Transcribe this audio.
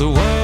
the world.